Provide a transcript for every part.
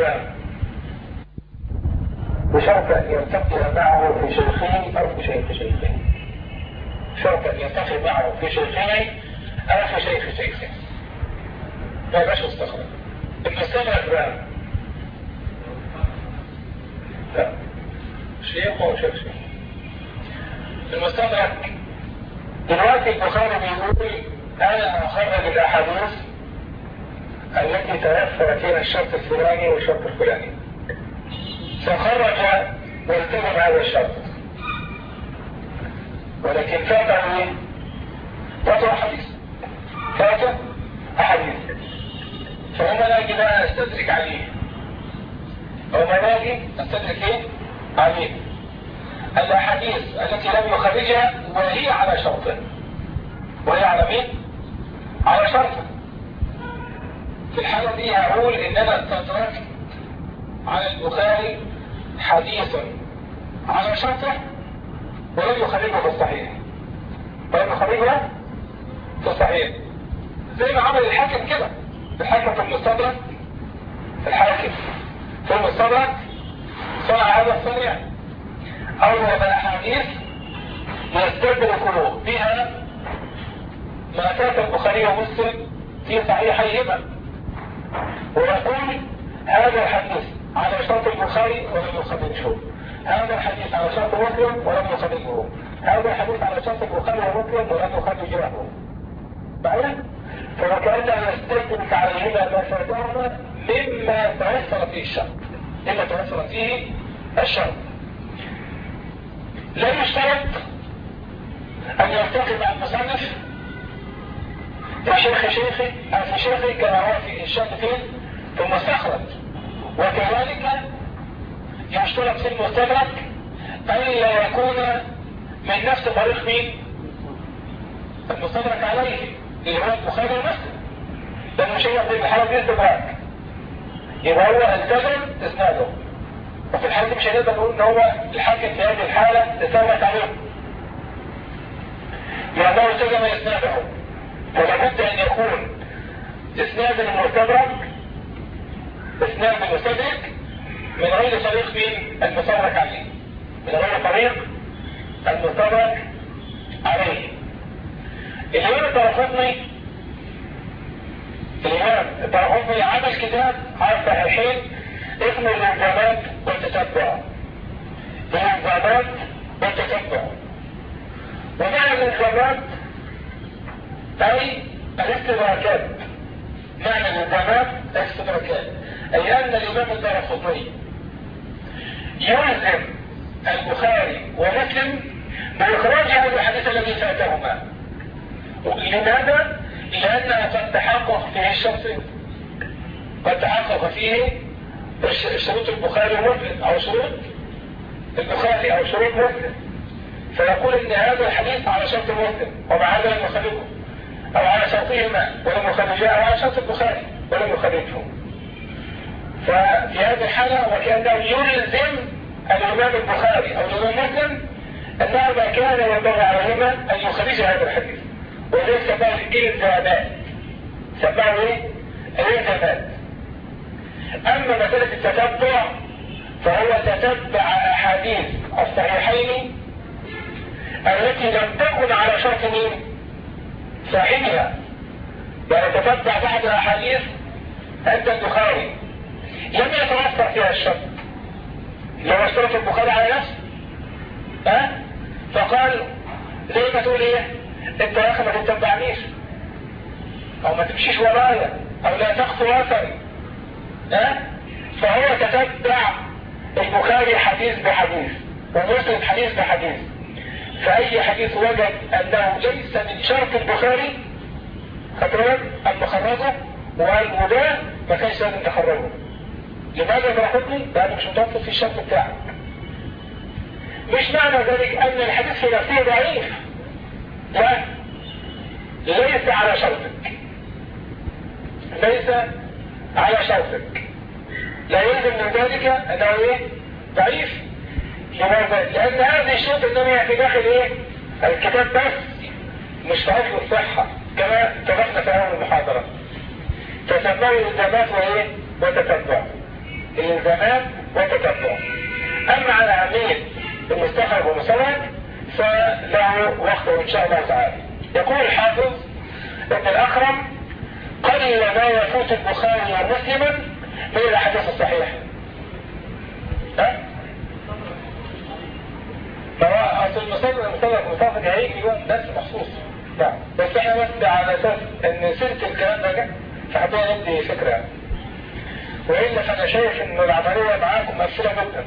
بقى بشرط أن يلتقي معه في شيخين أو في شيخ شيخين. شرط أن يلتقي معه في شيخين أو في شيخ شيخين. ما يبقاش مستخرج المستمع بقى لا. شيخ وشيخ شيخ المستدرك دلوقتي البخاري بيقول أنا اخرج الأحاديث التي توفر فيها الشرط الفلاني والشرط الفلاني فخرج والتزم هذا الشرط ولكن فاته إيه؟ فاته احاديث فاته أحاديث فهنا نجي بقى استدرك عليه هنا نجي استدرك إيه؟ عليه الأحاديث التي لم يخرجها وهي على شرطه وهي على مين؟ على شرطه في الحالة دي هقول ان أنا استدركت على البخاري حديثا على شرطه ولم يخرجه في الصحيح. ولم يخرجه في الصحيح. زي ما عمل الحاكم كده. الحاكم في المستدرك. الحاكم في المستدرك صنع هذا الصنيع. أول الأحاديث يستدرك بها ما فات البخاري ومسلم في صحيحيهما. ويقول هذا الحديث على شرط البخاري ولم يخرجه هذا الحديث على شرط مسلم ولم يخرجه هذا الحديث على شرط البخاري ومسلم ولم يخرجه بعدين؟ فوكأنه يستدرك عليهما ما فاتهما مما توصل فيه الشرط. مما توصل فيه الشرط. لا يشترط أن يلتقي مع المصنف. في شيخ شيخي أو في شيخي كما هو في الشرط فين في المستخرج وكذلك يشترط في المستدرك ألا يكون من نفس طريق مين؟ المستدرك عليه اللي هو البخاري ومسلم لأنه شيء في الحالة دي استدراك. يبقى هو التزم إسناده. وفي الحالة دي مش هنقدر نقول إن هو الحاكم في هذه الحالة تثبت عليه. لأنه التزم إسناده. فلا بد أن يكون إسناد المستدرك اسناد المستدرك من غير طريق مين المستدرك عليه؟ من غير طريق المستدرك عليه؟ الإمام الترخصني الإمام الترخصني عمل كتاب على الصحيحين اسمه الانزامات والتتبع. الانزامات والتتبع. ومعنى الانزامات أي الاستدراكات. معنى الانزامات الاستدراكات أي أن الإمام الدارقطني يلزم البخاري ومسلم بإخراج هذا الحديث الذي فاتهما. لماذا؟ لأنه قد تحقق فيه الشرطين قد تحقق فيه شروط البخاري ومسلم أو شروط البخاري أو شروط مسلم. فيقول إن هذا الحديث على شرط مسلم ومع هذا أو على شرطهما ولم يخرجاه أو على شرط البخاري ولم يخرجه ففي هذه الحالة وكأنه يلزم الإمام البخاري أو الإمام مسلم أنه ما كان ينبغي عليهما أن يخرج هذا الحديث ولذلك سماه الإلزامات سماه؟ الإلزامات أما مسألة التتبع فهو تتبع أحاديث الصحيحين التي لم تكن على شرط مين؟ صاحبها. يعني تتبع بعض الأحاديث عند البخاري. لم يتوفر فيها الشرط. لو اشترط البخاري على نفسه. ها؟ فقال ليه ما تقول إيه؟ أنت يا أخي ما تتبعنيش. أو ما تمشيش ورايا. أو لا تخطو أثري. ها؟ فهو تتبع البخاري حديث بحديث. ومسلم حديث بحديث. فأي حديث وجد أنه ليس من شرط البخاري خطرات أن خرجه وده ما كانش لازم تخرجه؟ لماذا ما؟ لأنه مش متوفر في الشرط بتاعك. مش معنى ذلك أن الحديث في نفسه ضعيف. لا ليس على شرطك. ليس على شرطك. لا يلزم من ذلك أنه إيه؟ ضعيف. لماذا؟ لأن هذه الشروط إنما في داخل إيه؟ الكتاب بس مش في أصل الصحة كما اتفقنا في أول المحاضرة فسماه الإلزامات وإيه؟ وتتبع الالزامات والتتبع أما على اهميه المستخرج والمسند فله وقته إن شاء الله تعالى يقول الحافظ ابن الاخرم قليل ما يفوت البخاري ومسلما من الأحاديث الصحيحة اصل المصدر المصدر المصدر هيجي بس مخصوص. نعم. بس إحنا بس على أساس أن سيرة الكلام ده جه فحطينا ندي فكرة. يعني وإلا فأنا شايف ان العملية معاكم مقفله جدا.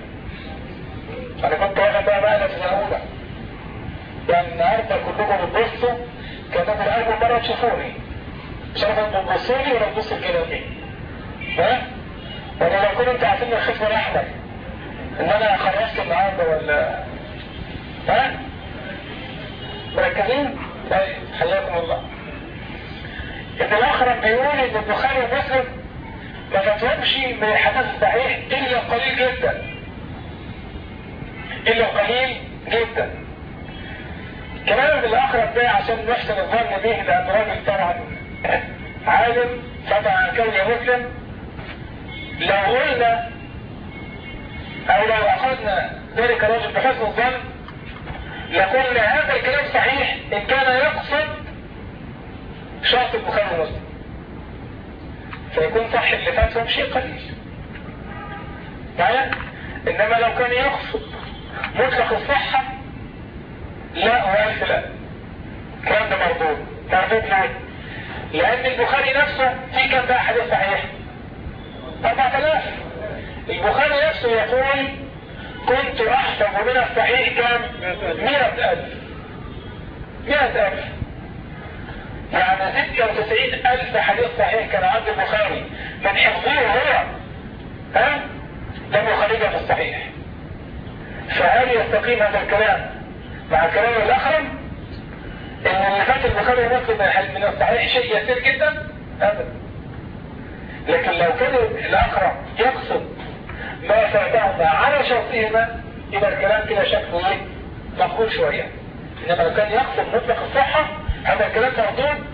أنا كنت واخد بقى بقى في سنه اولى يعني النهارده كلكم بتبصوا كأنكم اول مرة تشوفوني. مش عارف أنتوا بتبصوا لي ولا تبصوا الكلام ها؟ ولا لو كنتوا عارفين الخصم الأحمر. ان أنا خلصت النهارده ولا مركزين؟ طيب حياكم الله. ابن الاخرم بيقول ان البخاري ومسلم ما فتهمش من الحديث الصحيح إلا قليل جدا. إلا قليل جدا. كلام ابن الاخرم ده عشان نحسن الظن به لأن راجل طبعا عالم عن كونه مسلم. لو قلنا أو لو أخذنا ذلك الرجل بحسن الظن لقلنا هذا الكلام صحيح إن كان يقصد شرط البخاري ومسلم. فيكون صح اللي فاتهم شيء قليل. معايا إنما لو كان يقصد مطلق الصحة لا والف لا الكلام ده مردود مردود ليه؟ لأن البخاري نفسه في كم بقى حديث صحيح 4000 البخاري نفسه يقول كنت احفظ من الصحيح كم مئة ألف. مئة ألف. يعني 96 ألف حديث صحيح كان عند البخاري. من حفظه هو ها؟ لم يخرجه في الصحيح. فهل يستقيم هذا الكلام مع كلام الاخرم إن اللي فات البخاري ومسلم من الصحيح شيء يسير جدا؟ ابدا. لكن لو كان الاخرم يقصد ما فاتهما على شرطهما يبقى الكلام كده شكله إيه مقبول شوية. إنما لو كان يقصد مطلق الصحة هذا الكلام مردود.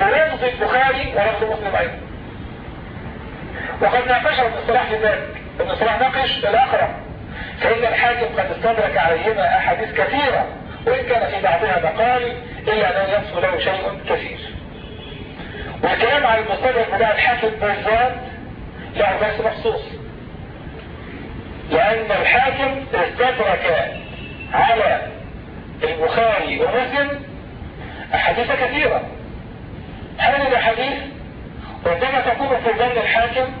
بلفظ البخاري ولفظ مسلم أيضا. وقد ناقشه ابن الصلاح في ذلك. ابن الصلاح ناقش الاخرم فإن الحاكم قد استدرك عليهما أحاديث كثيرة وإن كان في بعضها مقال إلا ان يصف له شيء كثير. والكلام على المستدرك بتاع الحاكم بالذات له بس مخصوص. لأن الحاكم استدرك على البخاري ومسلم أحاديث كثيرة. هذه الأحاديث ربما تكون في ظن الحاكم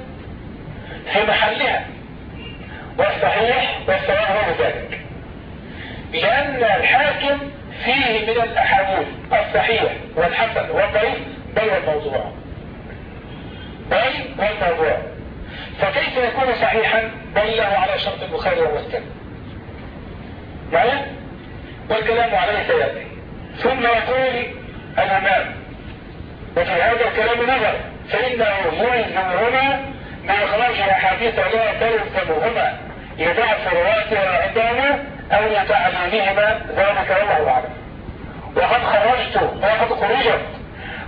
في محلها والصحيح والصواب غير ذلك. لأن الحاكم فيه من الأحاديث الصحيح والحسن والضعيف بين الموضوع بين والموضوع. فكيف يكون صحيحا؟ بل له على شرط البخاري ومسلم. معايا والكلام عليه سيأتي. ثم يقول الإمام وفي هذا الكلام نظر فإنه يلزمهما باخراج الأحاديث لا تلزمهما لضعف رواتها عندهما أو لتعليمهما ذلك والله أعلم. وقد خرجت وقد خرجت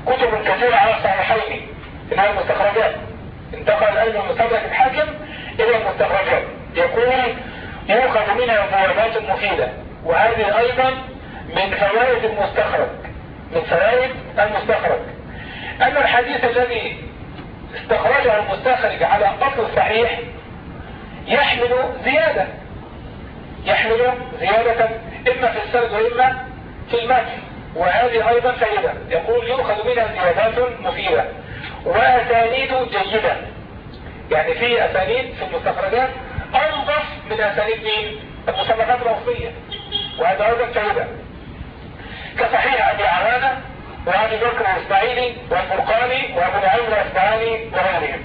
كتب كثيرة على الصحيحين انها المستخرجات. انتقل أيضا مستدرك الحاكم إلى المستخرجات يقول يؤخذ منها فوائد مفيدة وهذه أيضا من فوائد المستخرج من فوائد المستخرج. اما الحديث الذي استخرجه المستخرج على أصل صحيح يحمل زيادة يحمل زيادة إما في السرد وإما في المتن وهذه أيضا فائدة. يقول يؤخذ منها زيادات مفيدة. واسانيد جيدة. يعني في أسانيد في المستخرجات أنظف من أسانيد مين؟ المصنفات الاصلية وهذا أيضا فائدة كصحيح أبي عوانة وأبي بكر الاسماعيلي والفرقاني وأبو نعيم الاسماعيلي وغيرهم.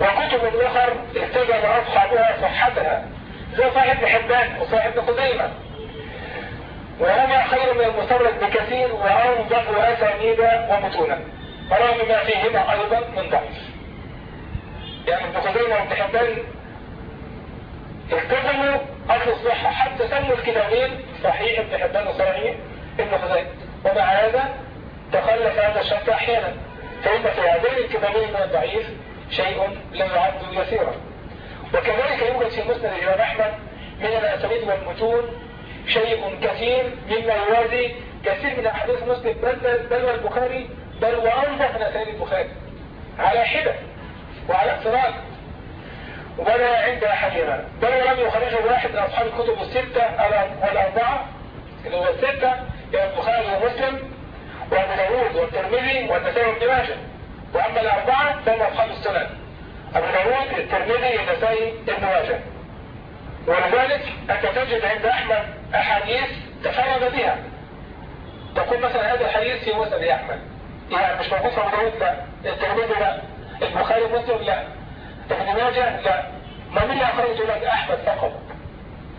وكتب اخر استجاب أصحابها صحتها زي صاحب ابن حبان وصاحب ابن خزيمة. وهما خير من المستورد بكثير وأنظف أسانيد ومتونا رغم ما فيهما أيضا من ضعف. يعني ابن خزيمة وابن حبان التزموا اصل الصحة حتى سموا الكتابين صحيح ابن حبان وصحيح ابن خزيمة. ومع هذا تخلف هذا الشرط أحيانا. فإن في هذين الكتابين من الضعيف شيء لا يعد يسيرا. وكذلك يوجد في مسند الإمام أحمد من الأسانيد والمتون شيء كثير مما يوازي كثير من أحاديث مسلم بل والبخاري بل وأنظف من أسانيد البخاري على حدة وعلى اقتراب ولا عند أحدنا بل ولم يخرجه واحد من أصحاب الكتب الستة والأربعة. اللي هو الستة يعني البخاري ومسلم وأبو داوود والترمذي والنسائي وابن ماجه. وأما الأربعة فهم أصحاب السنن. أبو داوود الترمذي النسائي ابن ماجه. ولذلك أنت تجد عند أحمد أحاديث تفرد بها. تقول مثلا هذا الحديث في مسند أحمد. يعني مش موجود في داوود لا الترمذي لا. البخاري ومسلم لا. ابن ماجه لا. ما من أخرجه لك أحمد فقط.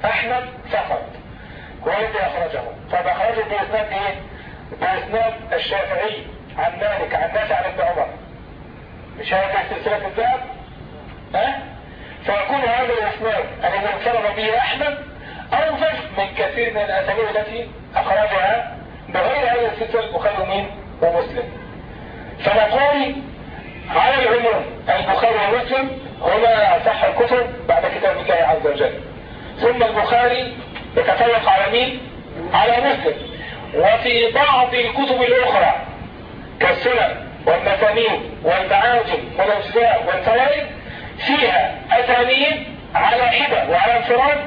أحمد فقط. هو الذي أخرجه فأخرجه بإسناد إيه؟ بإسناد الشافعي عن مالك عن نافع عن ابن عمر. مش هذا سلسلة الذهب؟ ها؟ فيكون هذا الإسناد الذي انفرد به أحمد أوفر من كثير من الأساليب التي أخرجها بغير هذه السلسلة البخاري ومسلم. فنقول على العموم البخاري ومسلم هما أصح الكتب بعد كتاب الله عز وجل. ثم البخاري يتفوق على مين؟ على مسلم. وفي بعض الكتب الأخرى كالسنن والمسانيد والمعاجم والأجزاء والفوائد فيها أسانيد على حدة وعلى انفراد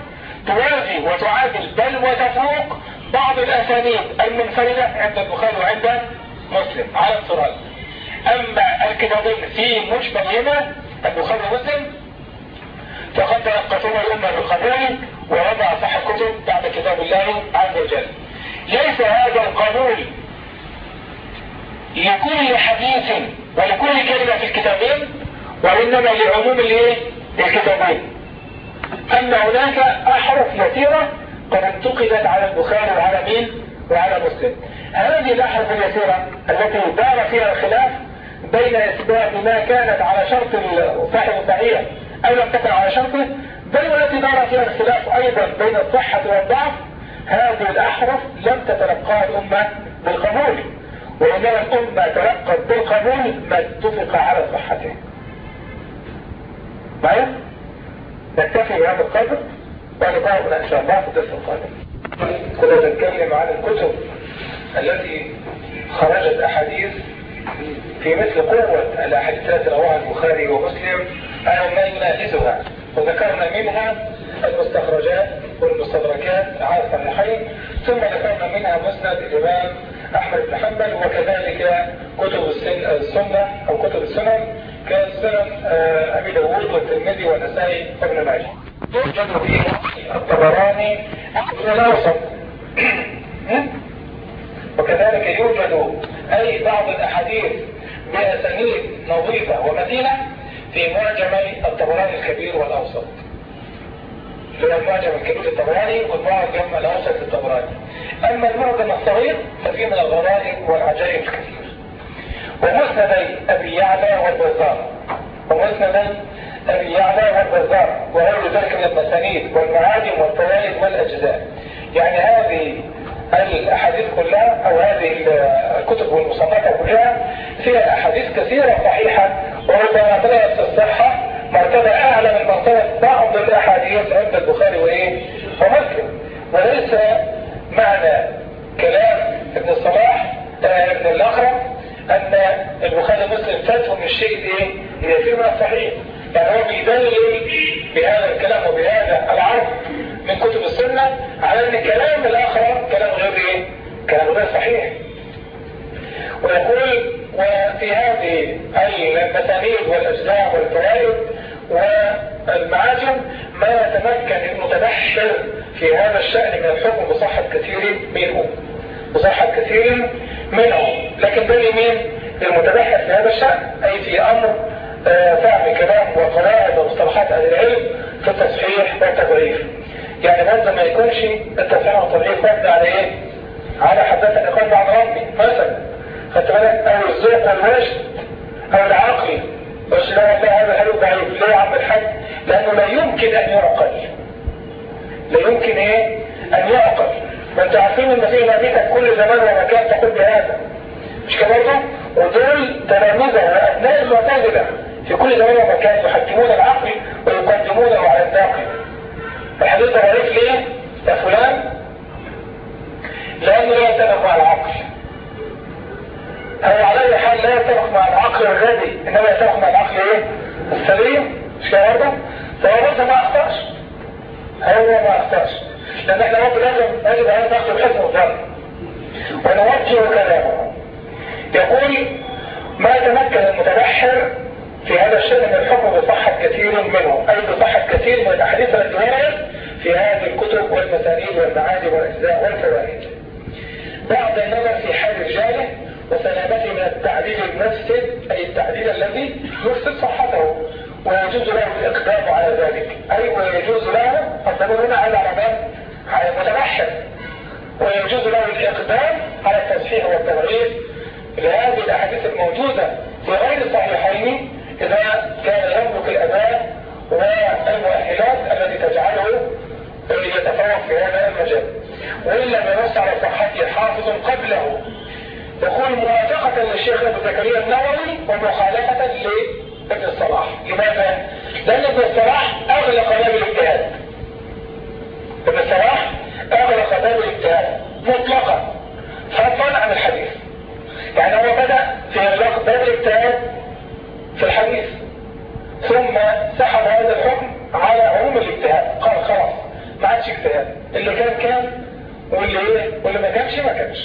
توازي وتعادل بل وتفوق بعض الأسانيد المنفردة عند البخاري وعند مسلم على انفراد. أما الكتابين في مجملهما البخاري ومسلم فقد تلقتهما الأمة بالقبول ووضع صح الكتب بعد كتاب الله عز وجل. ليس هذا القانون لكل حديث ولكل كلمة في الكتابين وإنما لعموم الإيه؟ الكتابين أما هناك أحرف يسيرة قد انتقدت على البخاري وعلى مين؟ وعلى مسلم. هذه الأحرف اليسيرة التي دار فيها الخلاف بين إثبات ما كانت على شرط صاحب الصحيح أو لم تكن على شرطه. بل والتي دار فيها الخلاف أيضا بين الصحة والضعف. هذه الأحرف لم تتلقاها الأمة بالقبول وإنما الأمة تلقت بالقبول ما اتفق على صحته. معايا؟ نكتفي بهذا القدر ونقابل إن شاء الله في الدرس القادم. كنا نتكلم عن الكتب التي خرجت أحاديث في مثل قوة الأحاديث رواها البخاري ومسلم أو ما ينافسها وذكرنا منها المستخرجات والمستدركات على الصحيحين ثم ذكرنا منها مسند الإمام أحمد بن حنبل وكذلك كتب السنة أو كتب السنن كسنن آه، أبي داوود والترمذي والنسائي وابن ماجه. يوجد في الطبراني الأوسط وكذلك يوجد أي بعض الأحاديث بأسانيد نظيفة ومتينة في معجم الطبراني الكبير والأوسط. هو المعجم الكبير الطبراني والمعجم الأوسط الطبراني. أما المعجم الصغير ففيه من الغرائب والعجائب الكثير. ومسندي أبي يعلى والبزار. ومسندي أبي يعلى والبزار. وغير ذلك من المسانيد والمعاجم والفوائد والأجزاء. يعني هذه الأحاديث كلها أو هذه الكتب والمصنفات كلها فيها أحاديث كثيرة صحيحة وربما طلعت الصحة مرتبة أعلى من مرتبة بعض الأحاديث عند البخاري وإيه؟ ومسلم. وليس معنى كلام ابن الصلاح آه، ابن الأخرم أن البخاري ومسلم فاتهم الشيء إيه يسير من الصحيح يعني هو بيدلل بهذا الكلام وبهذا العرض. من كتب السنة على أن كلام الآخر كلام غير إيه؟ كلام غير صحيح. ويقول وفي هذه المسانيد والأجزاء والفوائد والمعاجم ما يتمكن المتبحر في هذا الشأن من الحكم بصحة كثير منه. بصحة كثير منه. لكن ده مين؟ المتبحر في هذا الشأن. أي في أمر آه، فهم كلام وقواعد ومصطلحات أهل العلم في التصحيح والتضعيف يعني برضه ما يكونش التصحيح والتضعيف مبني على إيه؟ على حدثني قلب عن ربي مثلا. خدت بالك؟ أو الذوق والوجد أو العقل. بس لا والله هذا حلو ضعيف ليه يا عم الحاج؟ لأنه لا يمكن أن يعقل. لا يمكن إيه؟ أن يعقل. ما أنتوا عارفين إن في كل زمان ومكان تقول بهذا. مش كده؟ ودول تلاميذة وأبناء المعتزلة. في كل زمان ومكان يحكمون العقل ويقدمونه على الناقل الحديث ده غريب ليه؟ يا فلان. لأنه لا يتفق مع العقل. أو على أي حال لا يتفق مع العقل الردي. إنما يتفق مع العقل إيه؟ السليم. مش كده برضه؟ فهو برضه ما أخطأش. هو ما أخطأش. لأن إحنا برضه لازم يجب ان ناخد الحكم الظن. ونوجه كلامه. يقول ما تمكن المتبحر في هذا الشأن الحكم بصحة كثير منه. أي بصحة كثير من الأحاديث التي وردت في هذه الكتب والمسانيد والمعادي والأجزاء والفوائد. بعد النظر في حال رجاله وسلامته من التعديل المفسد أي التعديل الذي يفسد صحته ويجوز له الإقدام على ذلك. أي ويجوز له الضمير هنا على علامات على المتبحر ويجوز له الإقدام على التصحيح والتغيير. لهذه الأحاديث الموجودة في غير الصحيحين إذا كان يملك الأداء والمؤهلات التي تجعله يتفوق في هذا المجال. وإن لم ينص على صحته حافظ قبله. يقول موافقة للشيخ أبو زكريا النووي ومخالفة لابن الصلاح. لماذا؟ لأن ابن الصلاح أغلق باب الاجتهاد ابن الصلاح أغلق باب الاجتهاد مطلقا فضلا عن الحديث. يعني هو بدأ في إغلاق باب الاجتهاد في الحديث. ثم سحب هذا الحكم على عموم الاجتهاد. قال خلاص. ما عادش اجتهاد. اللي كان كان واللي إيه؟ واللي ما كانش ما كانش.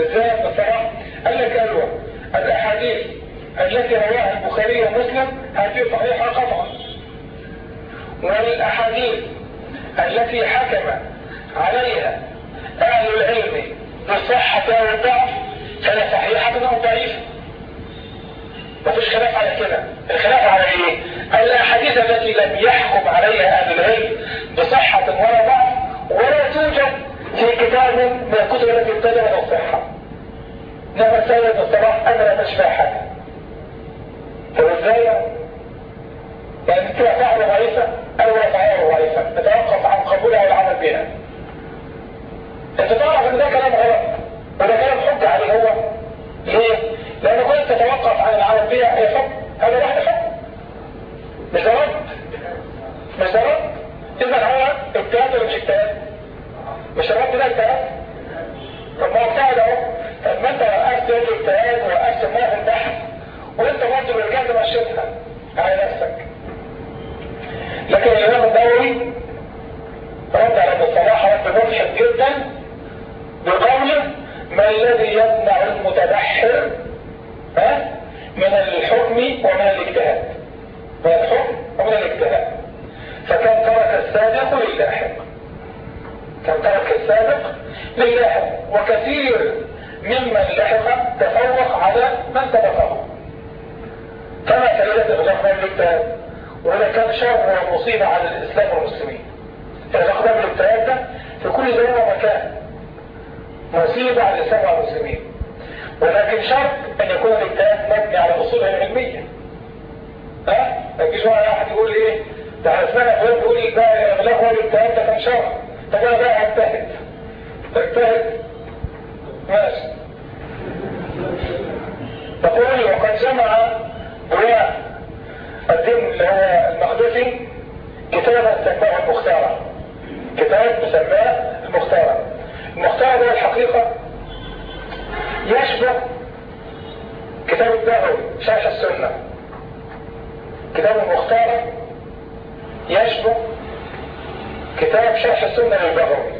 إزاي؟ الصلاح قال لك أيوه الأحاديث التي رواها البخاري ومسلم هذه صحيحة قطعا. والأحاديث التي حكم عليها أهل العلم بالصحه والضعف فهي صحيحة أو ضعيفه مفيش خلاف على كده. الخلاف على إيه؟ الاحاديث التي لم يحكم عليها أهل العلم بصحة ولا ضعف ولا توجد في كتاب من الكتب التي ابتدأت الصحة. انما السيد الصلاح أنا لا تشفى حاجة طب إزاي؟ يعني كده فعل ضعيفة أو لا فعل ضعيفة. نتوقف عن قبولها والعمل بها أنت تعرف إن ده كلام غلط وده كلام حجة عليه هو. ليه؟ لأن كنت تتوقف عن العمل بها هي حكم هذا واحد حكم مش رد؟ مش رد؟ اذا هو اجتهاد ولا مش اجتهاد مش الرد ده اجتهاد طب ما هو اجتهد أهو. طب ما أنت وقفت اجتهاد ووقفت ما في البحث وأنت برضه رجعت مشيتها على نفسك. لكن الإمام النووي رد على ابن الصلاح رد مضحك جدا. بقوله ما الذي يمنع المتبحر ها؟ من الحكم ومن الاجتهاد. من الحكم ومن الاجتهاد. فكان ترك السابق للاحق. كان ترك السابق للاحق. وكثير ممن لحق تفوق على من سبقه. كما سيدة إغلاق باب الاجتهاد؟ وهذا كان شر ومصيبة على الإسلام والمسلمين. إغلاق باب الاجتهاد ده في كل زمان ومكان. مصيبة على الإسلام والمسلمين. ولكن شرط أن يكون الاجتهاد مبني على أصوله العلمية ها؟ ما يجيش واحد يقول إيه؟ ده اسمها فلان يقول ده إغلاق باب الاجتهاد ده كان شر طب أنا بقى أجتهد تجتهد ماشي. تقول وقد جمع ضياء الدين اللي هو المقدسي كتابا سماه المختارة. كتاب مسماه المختارة. المختارة ده الحقيقة يشبه كتاب الدعوي شرح السنة. كتاب المختارة يشبه كتاب شرح السنة للبغوي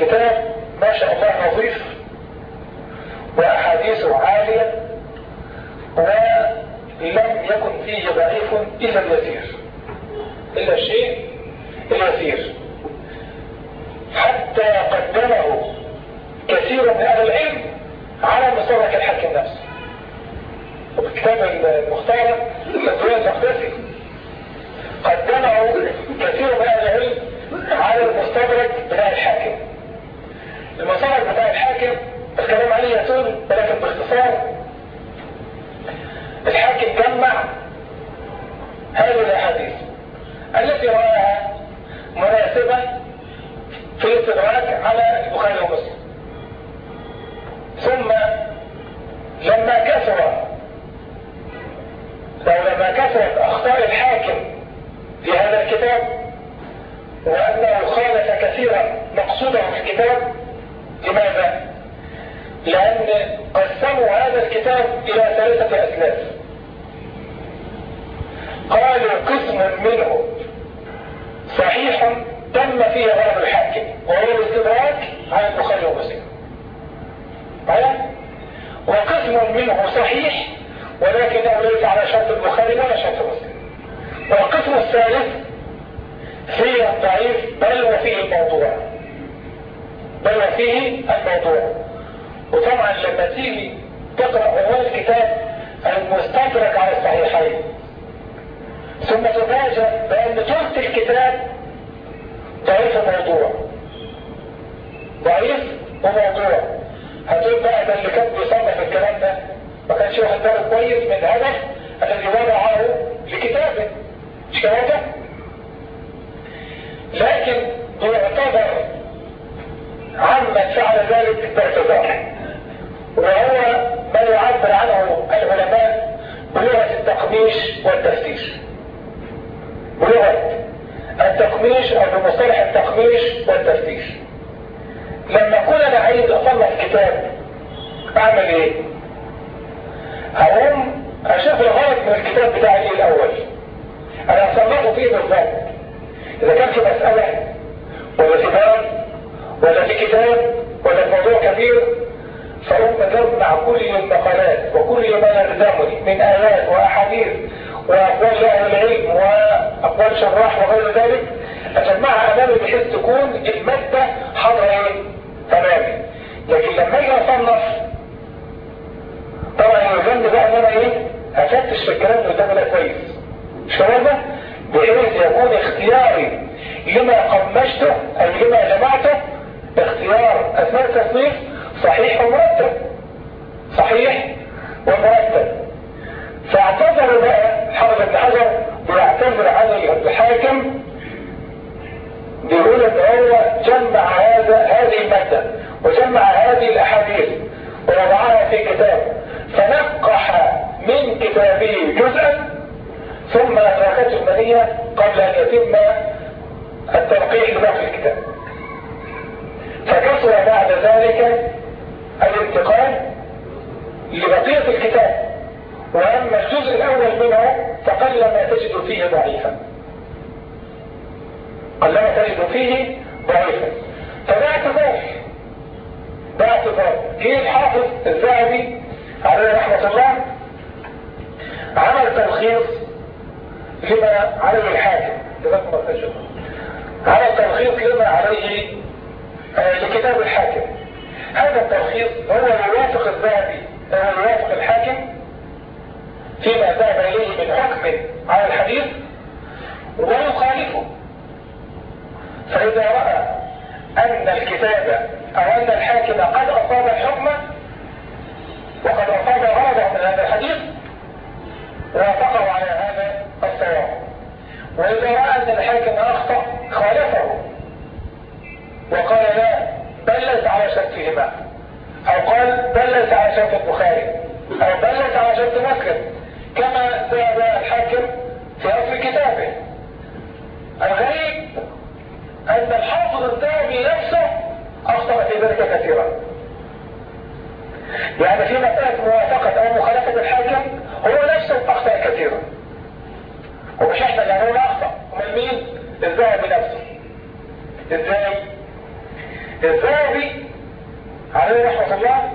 كتاب ما شاء الله نظيف وأحاديثه عالية ولم يكن فيه ضعيف إلا اليسير. إلا الشيء اليسير. حتى قدمه كثير من أهل العلم على مصدرك الحاكم نفسه وكتاب المختارة التدوية المقدسي قدمه كثير من أهل العلم على المستدرك بتاع الحاكم. المستدرك بتاع الحاكم الكلام عليه يطول ولكن باختصار الحاكم جمع هذه الأحاديث التي رأيها مناسبة في الاستدراك على البخاري ومسلم. ثم لما كثر كثرة أخطاء الحاكم في هذا الكتاب وأنه خالف كثيرا مقصوده في الكتاب لماذا؟ لأن قسموا هذا الكتاب إلى ثلاثة أسلاف قالوا قسم منه صحيح تم فيه غرض الحاكم وهو الاستدراك على البخاري ومسلم وقسم منه صحيح ولكنه ليس على شرط البخاري ولا شرط مسلم. والقسم الثالث فيه الضعيف بل وفيه الموضوع. بل وفيه الموضوع. وطبعا لما تيجي تقرأ عنوان الكتاب المستدرك على الصحيحين ثم تفاجأ بأن ثلث الكتاب ضعيف الموضوع. ضعيف وموضوع. هتقول بقى ده اللي كان بيصنف الكلام ده؟ ما كانش واخد باله كويس من الهدف الذي وضعه لكتابة. مش كده لكن بيعتبر عمن فعل ذلك باعتذار وهو ما يعبر عنه العلماء بلغة التقميش والتفتيش. بلغة التقميش أو بمصطلح التقميش والتفتيش. لما اكون أنا عايز اصنف كتاب أعمل إيه؟ هقوم أشوف الغرض من الكتاب بتاعي إيه الأول. أنا هصنفه فيه بالضبط إذا كان في مسألة ولا في باب ولا في كتاب ولا في موضوع كبير فأقوم اجمع كل المقالات وكل ما يلزمني من آيات وأحاديث وأقوال أهل العلم وأقوال شراح وغير ذلك أجمعها أمامي بحيث تكون المادة حاضرة؟ تماما لكن لما أجي أصنف طبعا يلزمني بقى إن أنا إيه؟ أفتش في الكلام اللي قدامي ده كويس مش كده؟ بحيث يكون اختياري لما قمشته أي لما جمعته اختيار أثناء التصنيف صحيح ومرتب صحيح ومرتب فاعتذر بقى حافظ ابن حجر بيعتذر عن الحاكم بيقول إن هو جمع هذا هذه المادة وجمع هذه الأحاديث ووضعها في كتاب فنقح من كتابه جزءا ثم أدركته المنية قبل أن يتم التنقيح لباقي الكتاب. فكسر بعد ذلك الانتقال لبقية الكتاب وأما الجزء الأول منه فقل ما تجد فيه ضعيفا. قل ما تجد فيه ضعيفا. فده اعتذار ده اعتذار جه الحافظ الذهبي عليه رحمة الله عمل تلخيص لما عليه الحاكم. جزاكم الله خير. عمل تلخيص لما عليه آه لكتاب الحاكم. هذا التلخيص هو يوافق الذهبي يوافق الحاكم فيما ذهب إليه من حكم على الحديث ويخالفه. فإذا رأى أن الكتاب أو أن الحاكم قد أصاب الحكم وقد أصاب غرضه من هذا الحديث وافقه على هذا الصواب. وإذا رأى أن الحاكم أخطأ خالفه وقال لا بل ليس على شرطهما. أو قال بل ليس على شرط البخاري. أو بل ليس على شرط مسلم. كما ذهب الحاكم في أصل كتابه. الغريب أن الحافظ الذهبي نفسه أخطأ في ذلك كثيرا يعني في مسألة موافقة أو مخالفة الحاكم هو نفسه أخطأ كثيرا. ومش إحنا اللي هنقول أخطأ من مين؟ الذهبي نفسه. إزاي؟ الذهبي عليه رحمة الله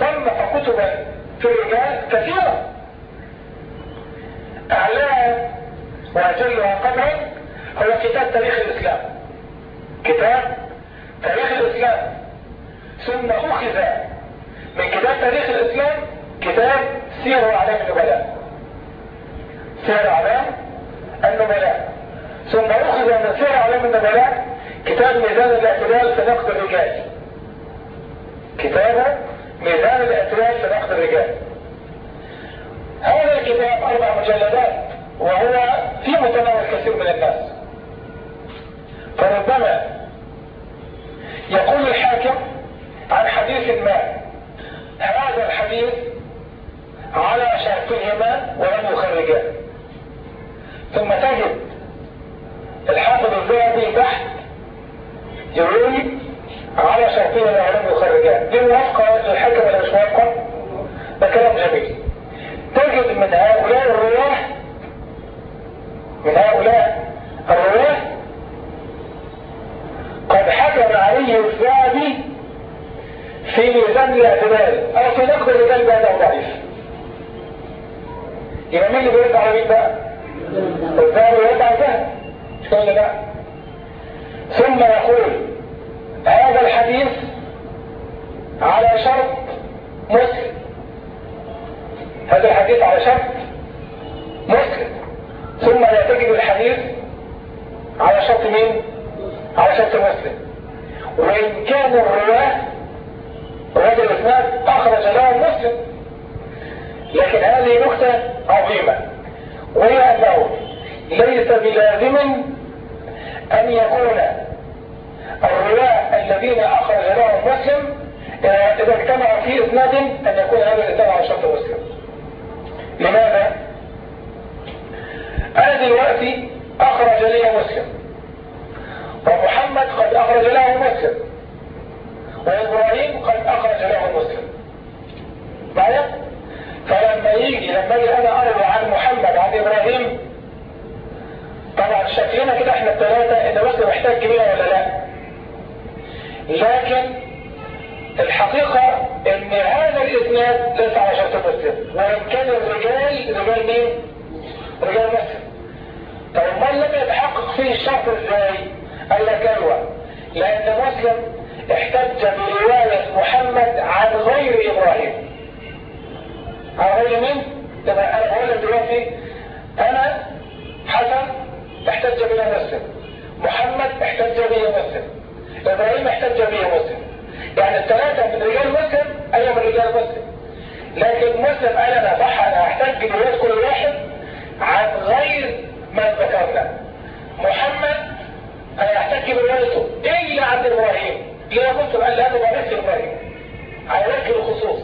صنف كتبا في الرجال كثيرة. أعلاها وأجلها قدرا هو كتاب تاريخ الإسلام. كتاب تاريخ الإسلام. ثم أخذ من كتاب تاريخ الإسلام كتاب سير أعلام النبلاء. سير أعلام النبلاء. ثم أخذ من سير أعلام النبلاء كتاب ميزان الاعتدال في نقد الرجال. كتاب ميزان الاعتدال في نقد الرجال. هذا الكتاب أربع مجلدات وهو في متناول كثير من الناس. فربما يقول الحاكم عن حديث ما هذا الحديث على شرطهما ولم يخرجاه ثم تجد الحافظ الذهبي تحت يقول على شرطين العلم يخرجان دي موافقة للحكم ولا مش موافقة؟ ده كلام جميل. تجد من هؤلاء الرواة من هؤلاء الرواة قد حكم عليه الذهبي في ميزان الاعتدال أو في نقد الرجال بانه ضعيف يبقى مين اللي بيرد على مين بقى؟ الذهبي يرد على مش لا؟ ثم يقول هذا الحديث على شرط مسلم. هذا الحديث على شرط مسلم. ثم لا تجد الحديث على شرط مين؟ شرط مسلم. وإن كان الرواة رواة الإسناد أخرج له مسلم. لكن هذه نكتة عظيمة. وهي أنه ليس بلازم أن يكون الرواة الذين أخرج لهم مسلم إذا اجتمع في إسناد أن يكون هذا الإسناد على شرط مسلم. لماذا؟ أنا دلوقتي أخرج لي مسلم. ومحمد قد أخرج له مسلم وإبراهيم قد أخرج له مسلم. معايا؟ فلما يجي لما يجي أنا أروي عن محمد عن إبراهيم. طبعا شكلنا كده إحنا الثلاثة ان مسلم محتاج كبيرة ولا لا. لكن الحقيقة إن هذا الاسناد ليس على شرط مسلم وان كان الرجال رجال مين؟ رجال مسلم. طب من لم يتحقق فيه الشرط إزاي قال لك أيوه لأن مسلم احتج برواية محمد عن غير إبراهيم. عن غير مين؟ تبقى أنا بقول لك دلوقتي أنا حسن احتج به مسلم. محمد احتج به مسلم. إبراهيم احتج به مسلم. يعني الثلاثة من رجال مسلم أيوه من رجال مسلم. لكن مسلم قال أنا صح أنا احتج برواية كل واحد عن غير ما ذكرنا. محمد أنا احتج بروايته الا عن إبراهيم ليه مسلم قال لا تبقى نفس إبراهيم على وجه الخصوص.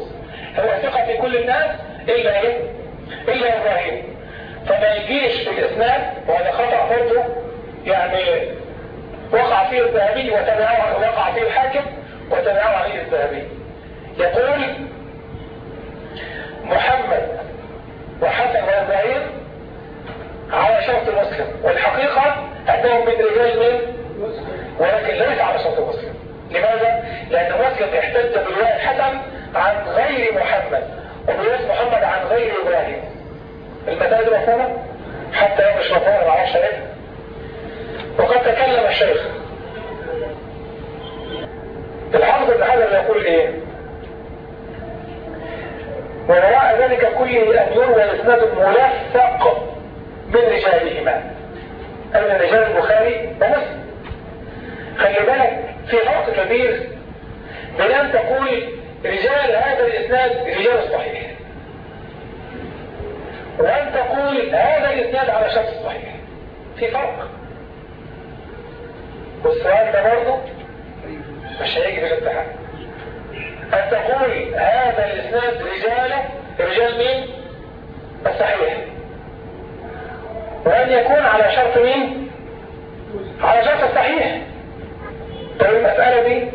هو ثقة في كل الناس إلا إيه؟ إلا إبراهيم. فما يجيش في الإسناد وهذا خطأ برضه يعني وقع فيه الذهبي وتبعه وقع فيه الحاكم وتبعه عليه الذهبي. يقول محمد وحسن وإبراهيم على شرط مسلم والحقيقة أنهم من رجال من ولكن ليس على شرط مسلم لماذا؟ لأن مسلم احتج برواية حسن عن غير محمد وبرواية محمد عن غير إبراهيم. المسائل مفهومة؟ حتى مفهومة ما أعرفش عليه وقد تكلم الشيخ. الحافظ ابن حجر يقول إيه؟ ووراء ذلك كله ان يروى اسناد ملفق من رجالهما. اي من رجال البخاري ومسلم. خلي بالك في فرق كبير. بين أن تقول رجال هذا الإسناد رجال الصحيح وأن تقول هذا الإسناد على شخص صحيح. في فرق. والسؤال ده برضه مش هيجي في الامتحان. أن تقول هذا الإسناد رجاله رجال مين؟ الصحيح وأن يكون على شرط مين؟ على شرط الصحيح طيب المسألة دي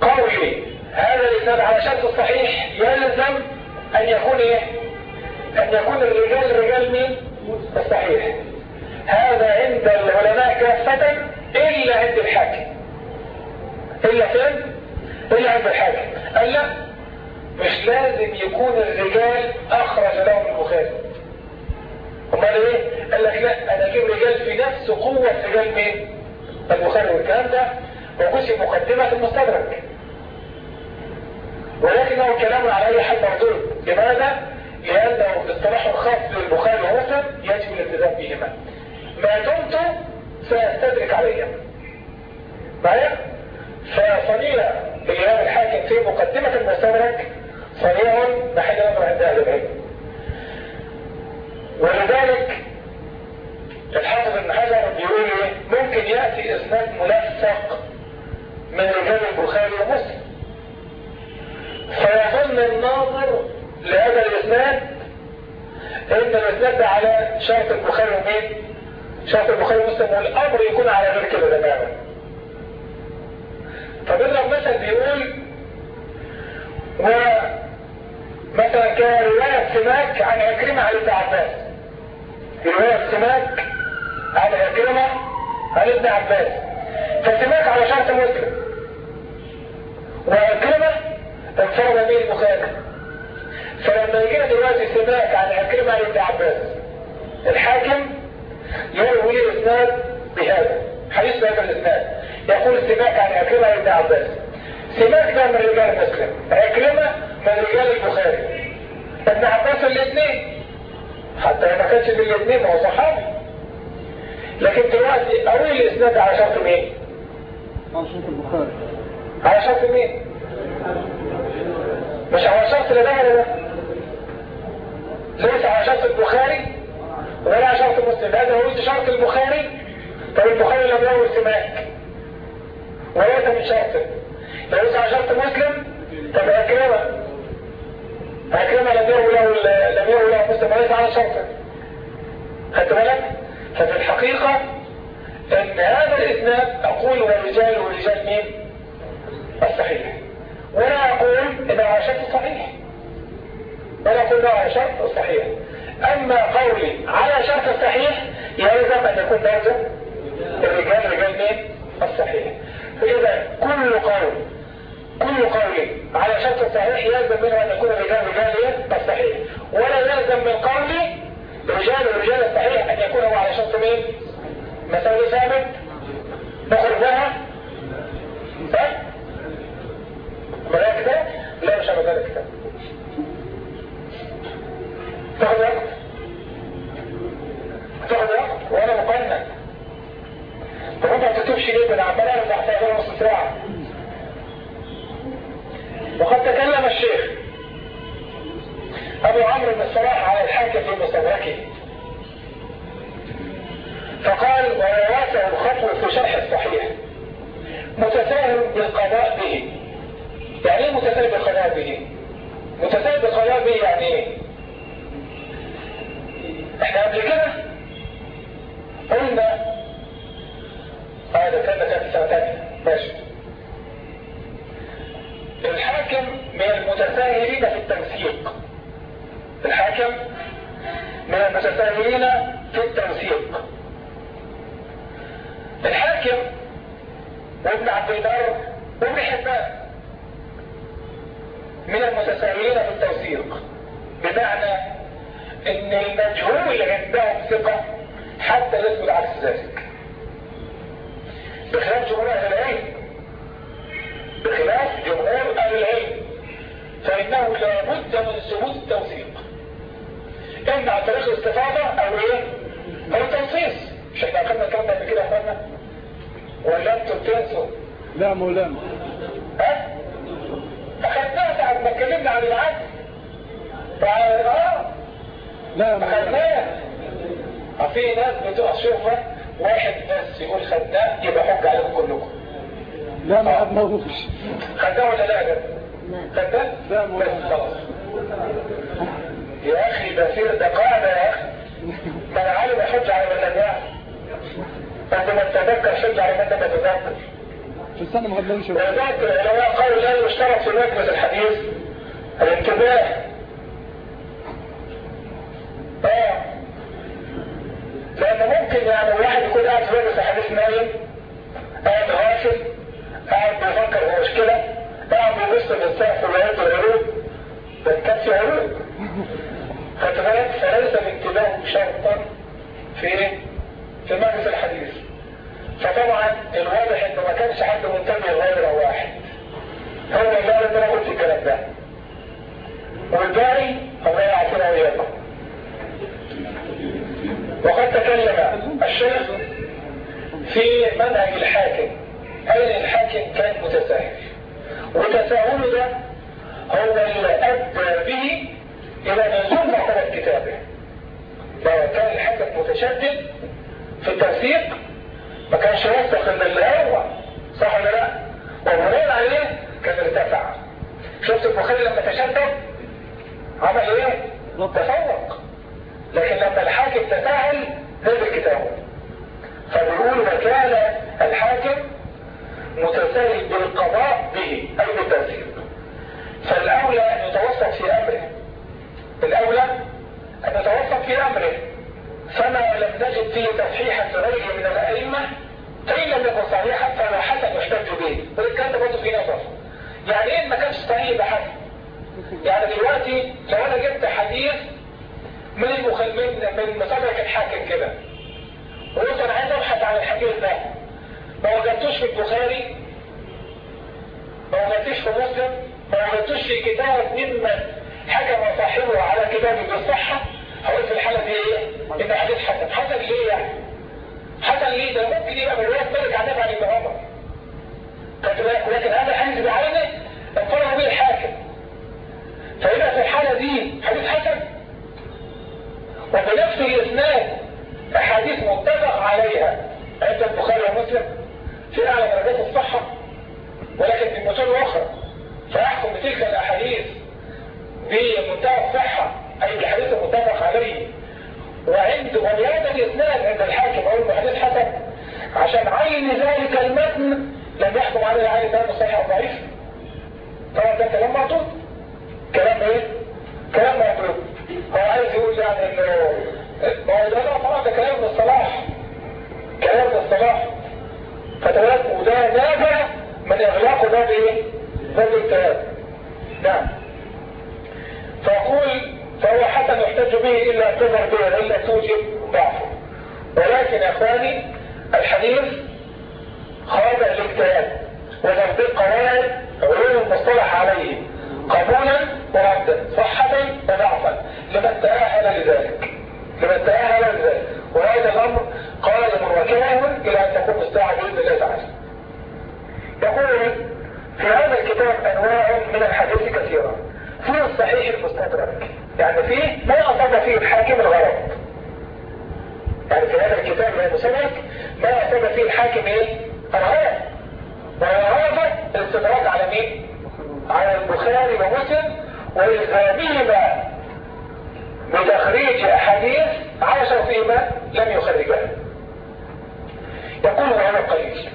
قولي هذا الإسناد على شرط الصحيح يلزم أن يكون إيه؟ أن يكون الرجال رجال مين؟ الصحيح هذا عند العلماء كافة إلا عند الحاكم إلا فين؟ إلا عند الحاكم قال لا مش لازم يكون الرجال أخرج لهم البخاري أمال إيه؟ قال لك لا أنا أجيب رجال في نفس قوة رجال مين؟ البخاري والكلام ده في مقدمة المستدرك. ولكنه كلام على أي حال مردود لماذا؟ لأنه اصطلاح خاص للبخاري ومسلم يجب الالتزام بهما. ما دمت سأستدرك عليهم. معايا؟ فصنيع الإمام الحاكم في مقدمة المستدرك صنيع محل نظر عند أهل العلم. ولذلك الحافظ ابن حجر بيقول إيه؟ ممكن يأتي إسناد ملفق من رجال البخاري ومسلم. فيظن الناظر لهذا الإسناد إن الإسناد على شرط البخاري ومين؟ شرط البخاري ومسلم والأمر يكون على غير كده تماما. فبيضرب مثل بيقول و مثلا كرواية سماك عن عكرمة عن ابن عباس. رواية سماك عن عكرمة عن ابن عباس. فسماك على شرط مسلم. وعكرمة انفرد به البخاري. فلما يجينا دلوقتي سماك عن عكرمة عن ابن عباس الحاكم يروي الإسناد بهذا. حديث بهذا الإسناد. يقول سماك عن عكرمة عن ابن عباس. سماك ده من رجال مسلم. عكرمة من رجال البخاري. ابن عباس الاثنين حتى ما كانش من الاثنين هو صحابي. لكن دلوقتي أقول الاسناد على شرط مين؟ على شرط البخاري. على شرط مين؟ مش على شرط اللي ده ولا ده. ليس على شرط البخاري ولا على شرط مسلم. هذا هو شرط البخاري طب البخاري لم يروي سماك. وليس من شرطه ليس على شرط مسلم طب أكرمة. أكرمة لم يروي له لم يروي له مسلم. وليس على شرطه خدت بالك؟ ففي الحقيقة أن هذا الاسناد أقول ورجال ورجال مين؟ الصحيح. ولا أقول انه على شرط الصحيح ولا أقول انه على شرط الصحيح أما قولي على شرط الصحيح يلزم أن يكون برضه الرجال رجال مين؟ الصحيح. فإذا كل قول كل قول على شرط الصحيح يلزم منه أن يكون الرجال رجال الصحيح. ولا يلزم من قولي رجال رجال الصحيح أن يكون هو على شرط مين؟ مساوي ثابت نخرج لها. صح؟ ملاك كتاب؟ لا مش هبقى ذلك كتاب تاخد وقت؟ تاخد وقت؟ وأنا مقنن. طب انت ما تكتبش ليه ده أنا عمال ارجع في نص ساعه وقد تكلم الشيخ. أبو عمرو بن الصلاح على الحاكم في مستدركه. فقال ويواسع الخطو في شرح الصحيح. متساهل بالقضاء به. يعني إيه متساهل بالقضاء به؟ متساهل بالقضاء به يعني إيه؟ إحنا قبل كده قلنا هذا كان كان سنة تانية ماشي. الحاكم من المتساهلين في التنسيق. الحاكم من المتساهلين في التنسيق. الحاكم وابن عبد البر وابن حبان من المتساهلين في التوثيق بمعنى إن المجهول عندهم ثقة حتى يثبت عكس ذلك بخلاف جمهور أهل العلم. بخلاف جمهور أهل العلم. فإنه لا بد من ثبوت التوثيق عن طريق الاستفاضة أو إيه أو التنصيص مش إحنا أخذنا الكلام ده قبل كده يا اخوانا ولا أنتم تنسوا لا مولانا ها؟ أخذناها ساعة ما اتكلمنا عن العدل. آه. لا أخذناها. آه في ناس بتقع شوفة واحد بس يقول خدناه يبقى حج عليكم كلكم. لا ما خدناهوش خدناه ولا لا؟ يا جدع خدناه لا مولانا. بس خلاص. يا أخي ده في ده قاعدة يا أخي. ما العالم يحج على من لم يعلم عندما تتذكر حج على من لم يتذكر في السنة ما خدناهوش ولذلك العلماء قالوا لا يشترط في مجلس الحديث. الانتباه. آه. لأن ممكن يعني الواحد يكون قاعد في مجلس الحديث نايم قاعد غافل قاعد بيفكر في حديث حسن وبنفس الاسناد أحاديث متفق عليها. عند البخاري ومسلم في اعلى درجات الصحة ولكن في متون أخرى فيحكم بتلك الأحاديث بمنتهى الصحة أي الحديث المتفق عليه. وعند ولهذا الاسناد عند الحاكم أو المحدث حسن. عشان عين ذلك المتن لم يحكم عليه عين ده صحيح أو ضعيف. طبعا ده كلام معطوط كلام إيه؟ كلام معطوط هو عايز يقول يعني إنه ما هو ده طبعا ده كلام من الصلاح. كلام من الصلاح. فتوات وده نابع من إغلاقه باب إيه باب الكلام نعم. فأقول فهو حسن يحتج به إلا تظهر به إلا توجب ضعفه. ولكن يا أخواني الحديث خاضع الاجتهاد وتطبيق قواعد علوم المصطلح عليه قبولا وردا صحة وضعفا لمن تأهل لذلك لمن تأهل لذلك. وهذا الأمر قائم وكائن إلى أن تكون الساعة بإذن الله تعالى. يقول في هذا الكتاب أنواع من الحديث كثيرة. فيه الصحيح المستدرك. يعني فيه ما أصاب فيه الحاكم الغلط. يعني في هذا الكتاب من المسلك ما أصاب فيه الحاكم إيه؟ الغلط. وهذا الاستدراك على مين؟ على البخاري ومسلم والزامهما بتخريج احاديث عاشوا فيما لم يخرجها. يقول وهذا قليل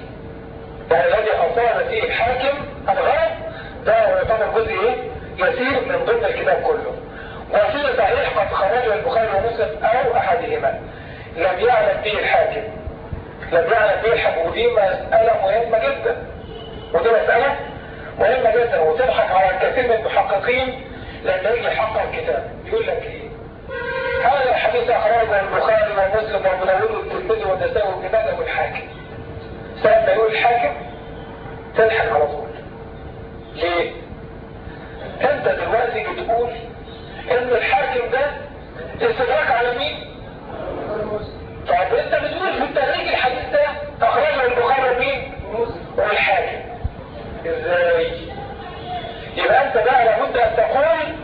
يعني الذي اصاب فيه الحاكم الغلط ده يعتبر جزء إيه؟ يسير من ضمن الكتاب كله. وفي صحيح قد خرجه البخاري ومسلم أو أحدهما. لم يعلم به الحاكم. لم يعلم به الحاكم. ودي مسألة مهمة جدا. ودي مسألة مهمة جدا وتضحك على الكثير من المحققين لما يجي يحقق الكتاب. يقول لك إيه؟ هذا الحديث أخرجه البخاري ومسلم وأبو والترمذي والنسائي وابن ماجه والحاكم ساعة ما يقول الحاكم تضحك على طول. ليه؟ أنت دلوقتي بتقول إن الحاكم ده استدراك على مين؟ طب أنت بتقول في التهريج الحديث ده أخرجه البخاري ومين؟ والحاكم. إزاي يبقى أنت بقى لابد أن تقول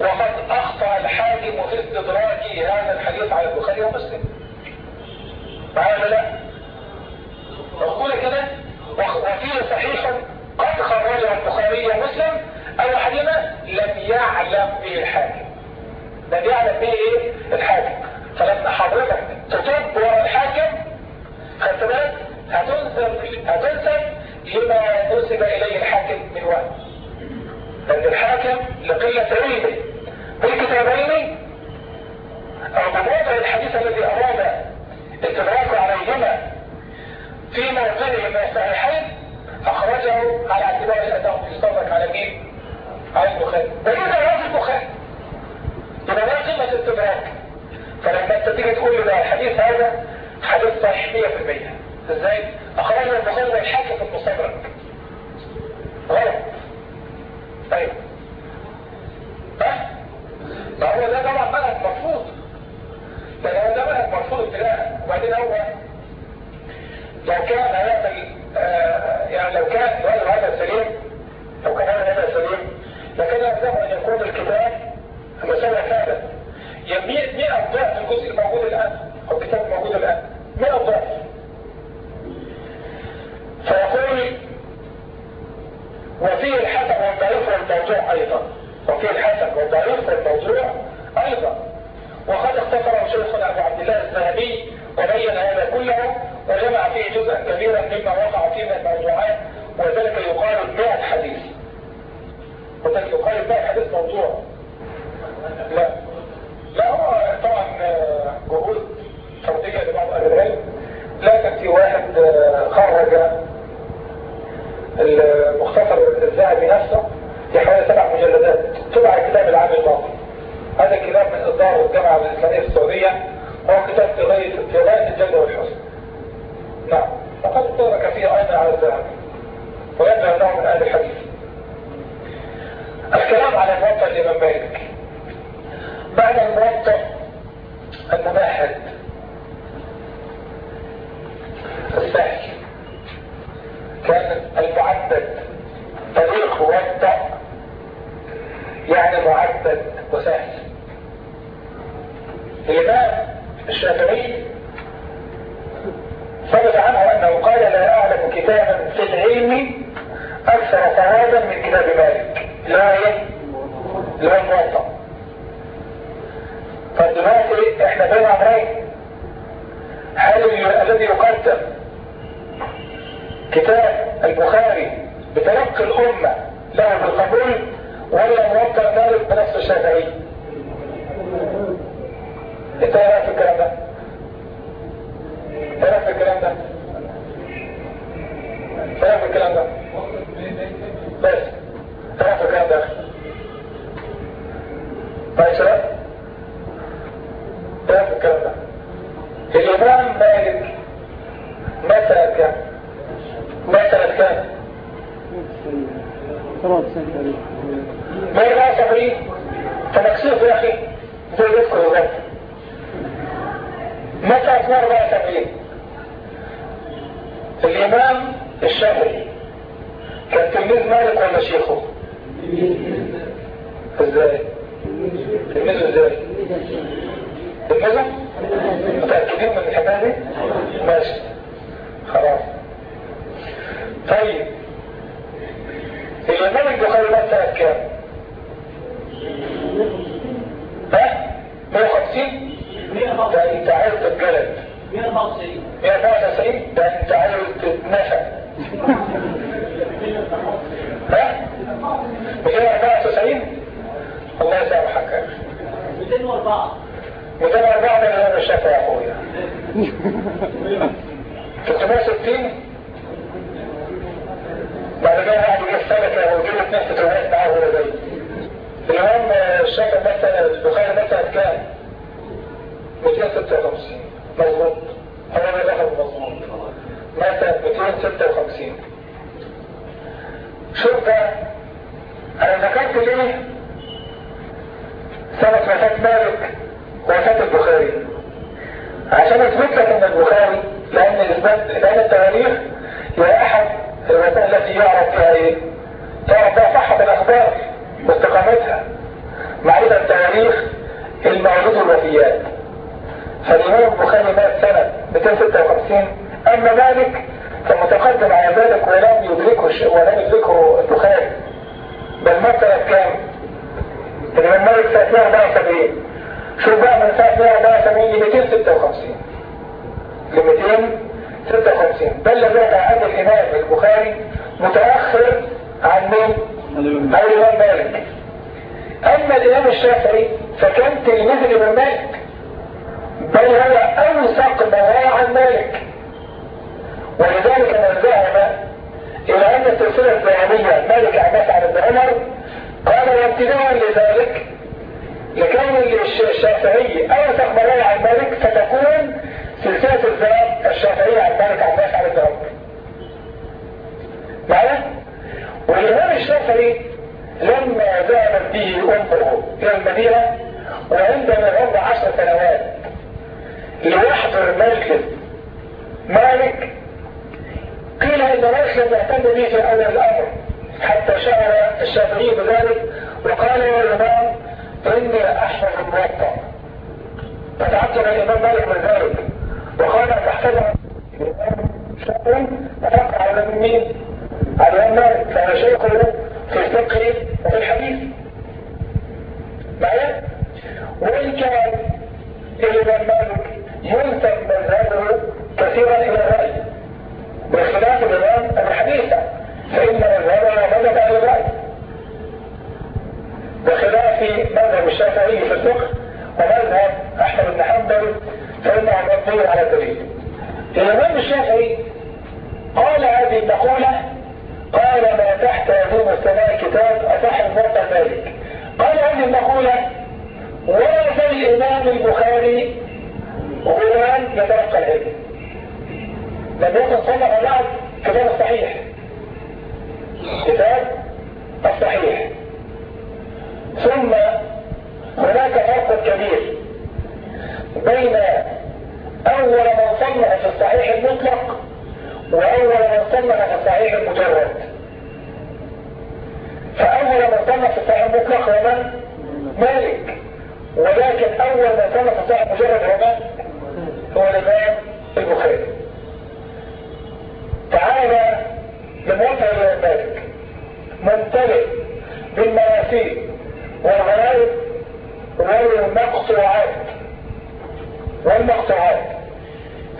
وقد أخطأ الحاكم في استدراك هذا الحديث على البخاري ومسلم. معايا لا؟ مقول كده. وفيه صحيح قد خرجه البخاري ومسلم احدهما لم يعلم به الحاكم. لم يعلم به إيه؟ الحاكم. فلما حضرتك تطب ورا الحاكم خدت بالك؟ هتنسب هتنسب لما نسب إليه الحاكم من وقت لأن الحاكم لقلة علمه بالكتابين أو بموضع الحديث الذي أراد استدراكه عليهما في موضعهما الصحيحين أخرجه على اعتبار أنه يصدق على مين؟ على البخاري. هو في البخاري. يبقى ده قيمه الاستدراك فلما انت تيجي تقول لي الحديث هذا حديث صحيح 100% إزاي؟ اخرجه البخاري والحاكم في المستدرك غلط. أيوه ها؟ ما هو ده طبعا منهج مرفوض. ده هو ده منهج مرفوض ابتداء وبعدين هو لو كان هذا آه يعني لو كان هذا سليم لو كان هذا سليم لكن يلزم أن يكون الكتاب مسألة كاملة يعني 100 ضعف الجزء الموجود الآن. أو الكتاب الموجود الآن. 100 ضعف فيقول وفيه الحسن والضعيف والموضوع أيضا. وفيه الحسن والضعيف والموضوع أيضا. وقد اختصره شيخنا أبو عبد الله الذهبي وبين هذا كله وجمع فيه جزءا كبيرا مما وقع فيه من الموضوعات وذلك يقال 100 حديث. وذلك يقال 100 حديث موضوع. لا. لا هو طبعا جهود فردية لبعض أهل العلم. لكن في واحد خرج المختصر الذهبي نفسه في حوالي سبع مجلدات تبع الكتاب العام الماضي هذا الكتاب من إصدار الجامعة الإسلامية في السعودية هو كتاب في غاية في غاية الجد والحسن نعم. فقد اضطر كثير أيضا على الذهبي ويبدو أنه من أهل الحديث. الكلام على الموطأ الإمام مالك. بعد الموطأ الممهد السهل كان المعدد طريق موطأ يعني معدد وسهل. الإمام الشافعي ثبت عنه أنه قال لا أعلم كتابا في العلم أكثر صوابا من كتاب مالك. لا؟ لا الموطأ فدلوقتي إحنا بين أمرين هل الذي يقدم كتاب البخاري بتلقي الأمة له بالقبول ولا موطأ مالك بنفس الشافعي. انت إيه في الكلام ده؟ إيه في الكلام ده؟ إيه في الكلام ده؟ بس إيه في الكلام ده؟ طيب شباب إيه رأيك في الكلام ده؟ الإمام مالك مثلا مثلا كام ما يبقى صبري فمكسوف يا أخي. زي يذكر ذلك متى أثناء بقى تمرين الإمام الشافعي. كان تلميذ مالك ولا شيخه؟ إزاي؟ تلميذه إزاي؟ تلميذه؟ متأكدين من الحكاية دي؟ ماشي. خلاص. طيب. الإمام البخاري سنة كام؟ ها؟ 150 ده أنت عايز تتجلد 194 194 ده أنت عايز تتنفى ها؟ 294 الله يسامحك. يا أخي 204 204 ده الامام الشافعي يا أخويا. 360 بعد واحد يجي السنة ويجيب اثنين فتوات معاه ولا زي؟ الامام الشافعي مثلا البخاري مثلا كام 256 مظبوط. هو ده دخل مظبوط. مثلا 256 شوف بقى أنا ذكرت ليه سنة وفاة مالك وفاة البخاري. عشان أثبت لك إن البخاري لأن اثبات لأن التواريخ هي أحد الوسائل التي يعرف فيها إيه؟ تعرف بها صحة الأخبار واستقامتها معرفة التواريخ الموجود الوفيات فالإمام البخاري مات سنة 256 أما مالك فمتقدم على ذلك ولم يدركه. ولم يدركه البخاري بل مات سنة كام؟ الإمام مالك سنة 174 شوف بقى من سنة 174 ل 256 ل 256 بل ذات عن الإمام البخاري متأخر عن مين؟ عن الإمام مالك. أما الإمام الشافعي فكان تلميذ الإمام مالك. بل هو أوثق ما عن مالك. ولذلك من ذهب إلى أن السلسلة الذهبية مالك عن مسعد بن عمر قال وامتداء لذلك لكون الشافعي أوثق ما عن مالك فتكون سلسلة الذهب الشافعية عن مالك مسعد بن عمر معنا؟ والإمام الشافعي لما ذهبت به أمه إلى المدينة وعندما عمر عشر سنوات ليحضر مجلس مالك قيل إن مالك لم يهتم به في أول الأمر حتى شعر الشافعي بذلك وقال يا إمام إني أحفظ الموطأ. فتعجب الإمام مالك من ذلك. وقال الامام الشافعي فتقع على مين؟ على مالك فانا شيخه في الفقه وفي الحديث معايا؟ وإن كان الإمام مالك ينسب مذهبه كثيرا إلى الرأي بخلاف الإمام أبي فإن مذهبه مذهب أهل الرأي بخلاف مذهب الشافعي في الفقه ومذهب أحمد بن حنبل فإنه مبني على الدليل. الإمام الشافعي قال هذه المقولة قال ما تحت هدوم السماء كتاب أصح الموقع ذلك. قال هذه المقولة ولا الإمام البخاري غلام يتلقى العلم. لم يكن صنع بعد كتاب الصحيح كتاب الصحيح. ثم هناك فرق كبير. بين أول من صنع في الصحيح المطلق وأول من صنع في الصحيح المجرد. فأول من صنع في الصحيح المطلق هو من؟ مالك. ولكن أول من صنع في الصحيح المجرد هو من؟ هو الإمام البخاري. تعالى لموقع الإمام مالك. ممتلئ بالمراسيل والغرائب والمقطوعات والمقطوعات.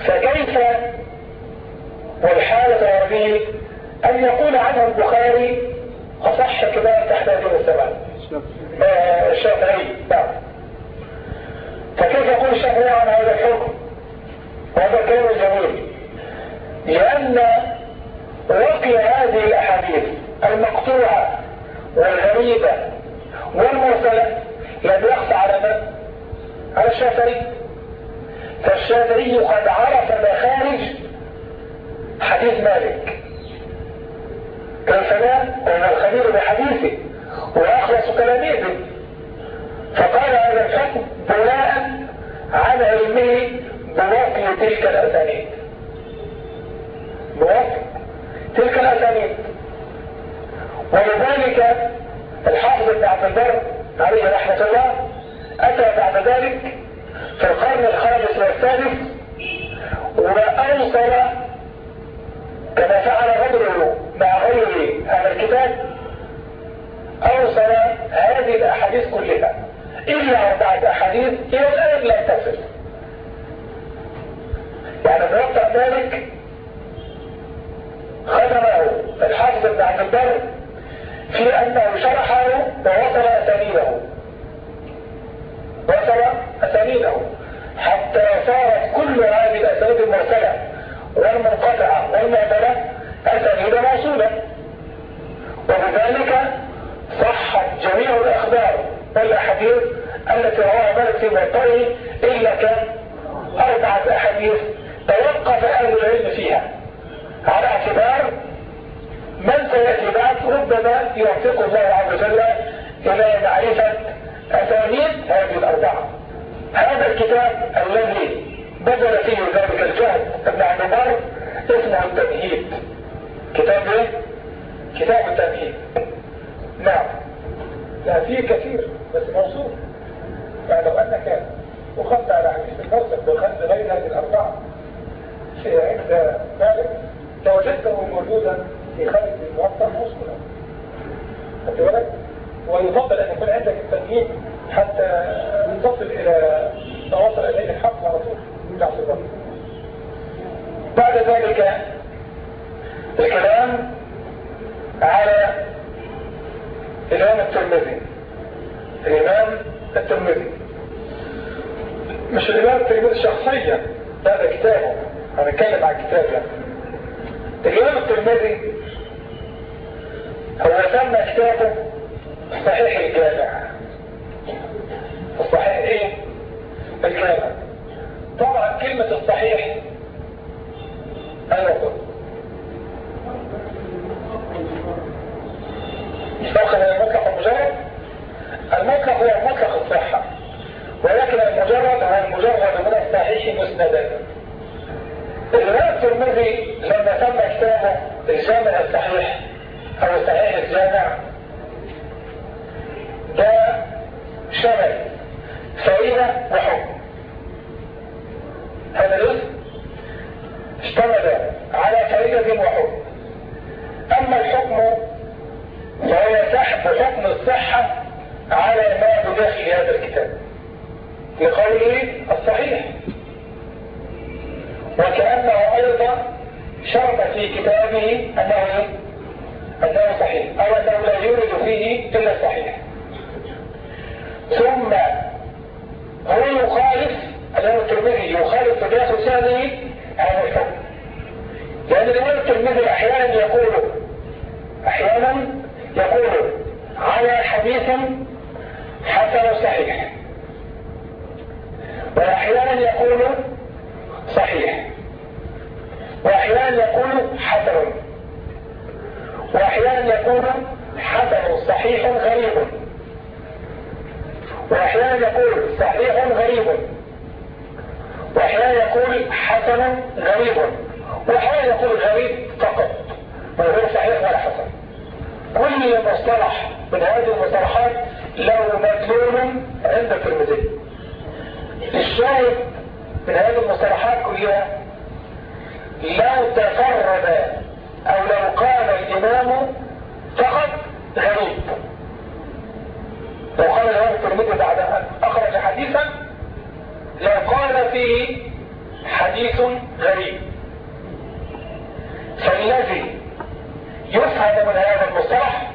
فكيف والحالة هذه أن يقول عنه البخاري أصح كتاب تحت هذه السماء الشافعي نعم. فكيف يقول الشافعي عن هذا الحكم؟ وهذا كلام جميل. لأن وقي هذه الأحاديث المقطوعة والغريبة والمرسلة لم يخفى على من؟ على الشافعي فالشافعي قد عرف مخارج حديث مالك. كيف لا؟ وهو الخبير بحديثه وأخلص تلاميذه فقال هذا الحكم بناء على علمه بوقي تلك الأسانيد. بوقي تلك الأسانيد. ولذلك الحافظ ابن عبد البر عليه رحمة الله أتى بعد ذلك في القرن الخامس والسادس وأوصل كما فعل غدره مع غيره هذا الكتاب أوصل هذه الأحاديث كلها. إلا أربعة أحاديث إلى الآن لم تصل. يعني موقع ذلك ختمه الحافظ ابن عبد البر في أنه شرحه ووصل أسانيده وصل أسانيده. حتى صارت كل هذه الأسانيد المرسلة والمنقطعة والمعدلة أسانيد موصولة. وبذلك صحت جميع الأخبار والأحاديث التي رواها مالك في موطئه إلا كان أربعة أحاديث توقف أهل العلم فيها. على اعتبار من سيأتي بعد ربما يوفق الله عز وجل إلى معرفة أسانيد هذه الأربعة. هذا الكتاب الذي بذل فيه ذلك الجهد ابن البر اسمه التمهيد. كتاب إيه؟ كتاب التمهيد. نعم. لا فيه كثير بس موصول. فلو أنك وخذت على حديث المرسل بخذ غير هذه الأربعة. في عند ذلك لوجدته موجودا في خارج الموطن موصولا خدت بالك؟ ويفضل أن يكون عندك التمهيد حتى تصل إلى توصل إليه الحق على طول بعد ذلك الكلام على الإمام الترمذي. الإمام الترمذي. مش الإمام الترمذي شخصيا. هذا كتابه. هنتكلم عن كتاب يعني الإمام الترمذي هو سمى كتابه صحيح الجامع. الصحيح إيه؟ الجامع. طبعا كلمة الصحيح. أنا قلت مطلق المطلق المجرد المطلق هو مطلق الصحة. ولكن المجرد هو المجرد من الصحيح مسندا. الإمام الترمذي لما سمى كتابه الجامع الصحيح أو الصحيح الجامع ده شمل فائدة وحكم هذا الاسم اشتمل على فائدة وحكم أما الحكم فهو سحب حكم الصحة على ما بداخل هذا الكتاب. لقوله الصحيح. وكأنه أيضا شرط في كتابه أنه أنه صحيح أو أنه لا يورد فيه إلا الصحيح ثم هو يخالف الإمام الترمذي يخالف في ثاني هذا الحكم لأن الإمام الترمذي أحيانا يقول أحيانا يقول على حديث حسن صحيح. وأحيانا يقول صحيح. وأحيانا يقول حسن. وأحيانا يقول حسن صحيح غريب. وأحيانا يقول صحيح غريب. وأحيانا يقول حسن غريب. وأحيانا يقول غريب فقط. من غير صحيح ولا حسن. كل مصطلح من هذه المصطلحات له مدلول عند الترمذي. الشاهد من هذه المصطلحات كلها لو تفرد أو لو قال الإمام فقط غريب. لو قال الامام الترمذي بعد أن أخرج حديثا لو قال فيه حديث غريب. فالذي يفهم من هذا المصطلح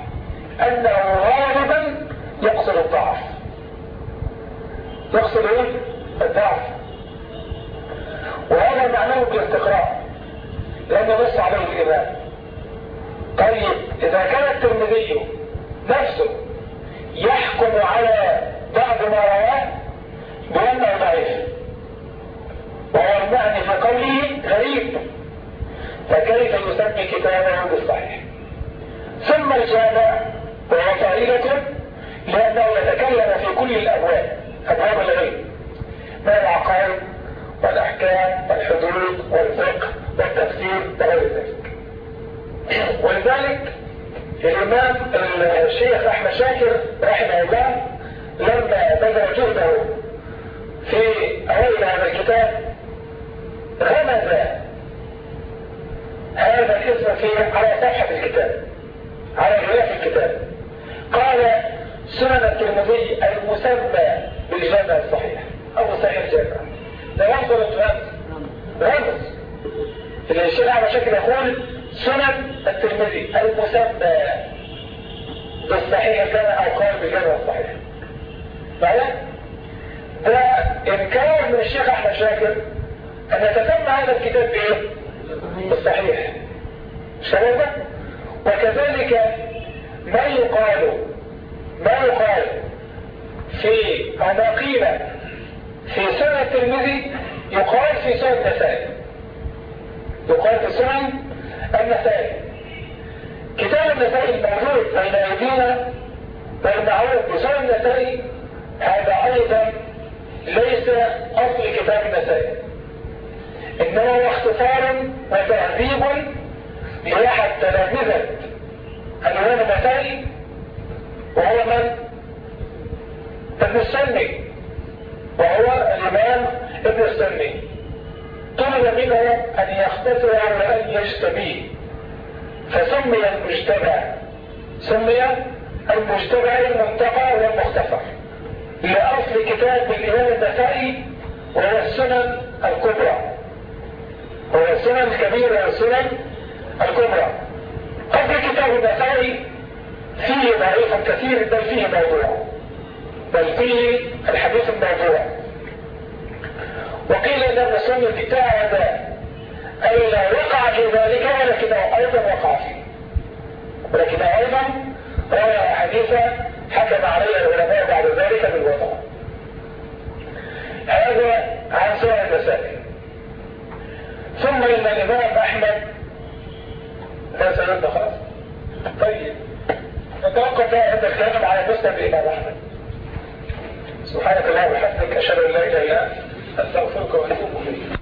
أنه غالبا يقصد الضعف. يقصد إيه؟ الضعف. وهذا معناه بالاستقراء لأنه نص عليه الامام طيب إذا كان الترمذي نفسه يحكم على بعض ما رواه بانه ضعيف وهو المعنى في قوله غريب. فكيف يسمي كتابه بالصحيح؟ ثم الجامع وهو فائدة لأنه يتكلم في كل الأبواب أبواب العلم من العقائد والأحكام والحدود والفقه والتفسير وغير ذلك. ولذلك الإمام الشيخ أحمد شاكر رحمه الله لما بذل جهده في أول هذا الكتاب غمز هذا الاسم في على صفحة الكتاب على غلاف الكتاب. قال سنن الترمذي المسمى بالجامع الصحيح أو صحيح الجامع. ده رمز ولا رمز؟ الشيخ على شكل يقول سنن الترمذي. المسمى بالصحيح الجامع أو قال بالجامع الصحيح معايا ده انكار من الشيخ أحمد شاكر أن يتسمى هذا الكتاب بإيه؟ بالصحيح. شبابه وكذلك ما يقال ما يقال في أو ما قيل في سنة الترمذي يقال في سنة النسائي. يقال في سنة النسائي كتاب النسائي الموجود بين أيدينا والمعروف بسنة النسائي هذا أيضا ليس أصل كتاب النسائي إنما هو اختصار وتهذيب لأحد تلامذة الإمام النسائي وهو من؟ ابن السني وهو الإمام ابن السني طلب منه أن يختصر على أن يجتبيه فسمي المجتمع. سمي المجتمع المنتقى والمختصر لأصل كتاب الإمام النسائي وهو السنن الكبرى. هو السنن الكبيرة والسنن الكبرى. قبل كتاب النسائي فيه ضعيف كثير بل فيه موضوع. بل فيه الحديث الموضوع. وقيل إن سنة ابتعد الا وقع في ذلك ولكنه أيضا وقع فيه. ولكنه أيضا روى حديثا حكم عليه العلماء بعد ذلك بالوضع هذا عن سنة النسائي ثم إن الإمام أحمد لا سيرد خلاص طيب نتوقف عند الكلام على مسند الإمام أحمد. سبحانك اللهم وبحمدك أشهد أن لا إله إلا أنت. أستغفرك وأتوب إليك.